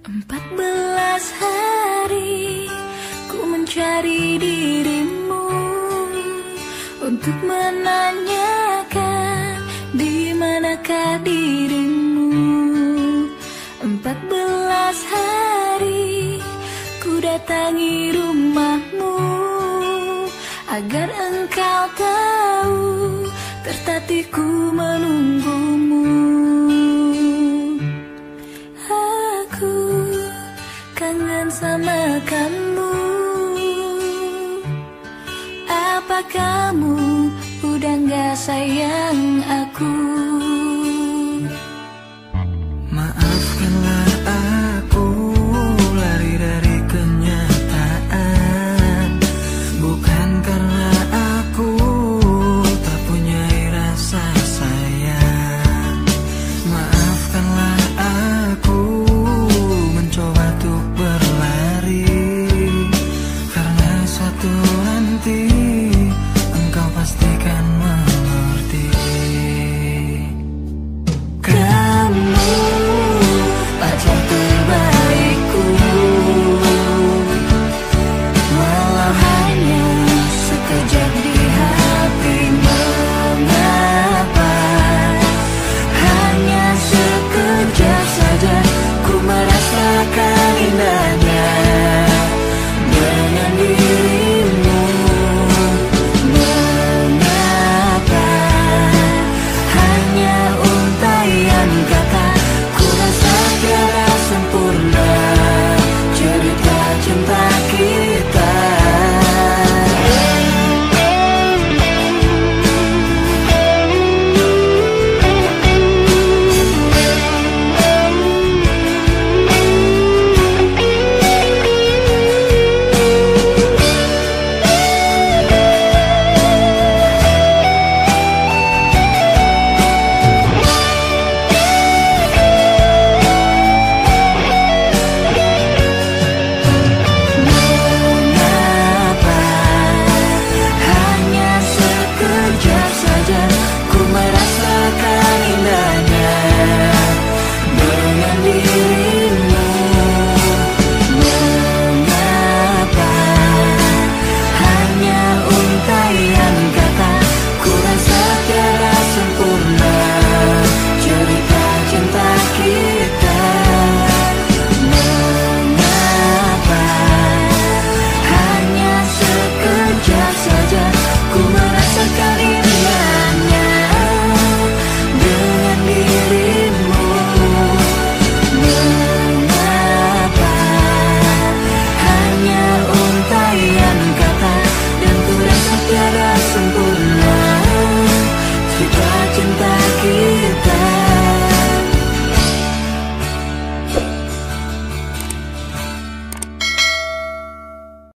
Empat belas hari ku mencari dirimu untuk menanyakan di manakah dirimu. Empat belas hari ku datangi rumahmu agar engkau tahu tertatihku menunggumu. Sama kamu. Apa kamu? Udah gak sayang aku 춤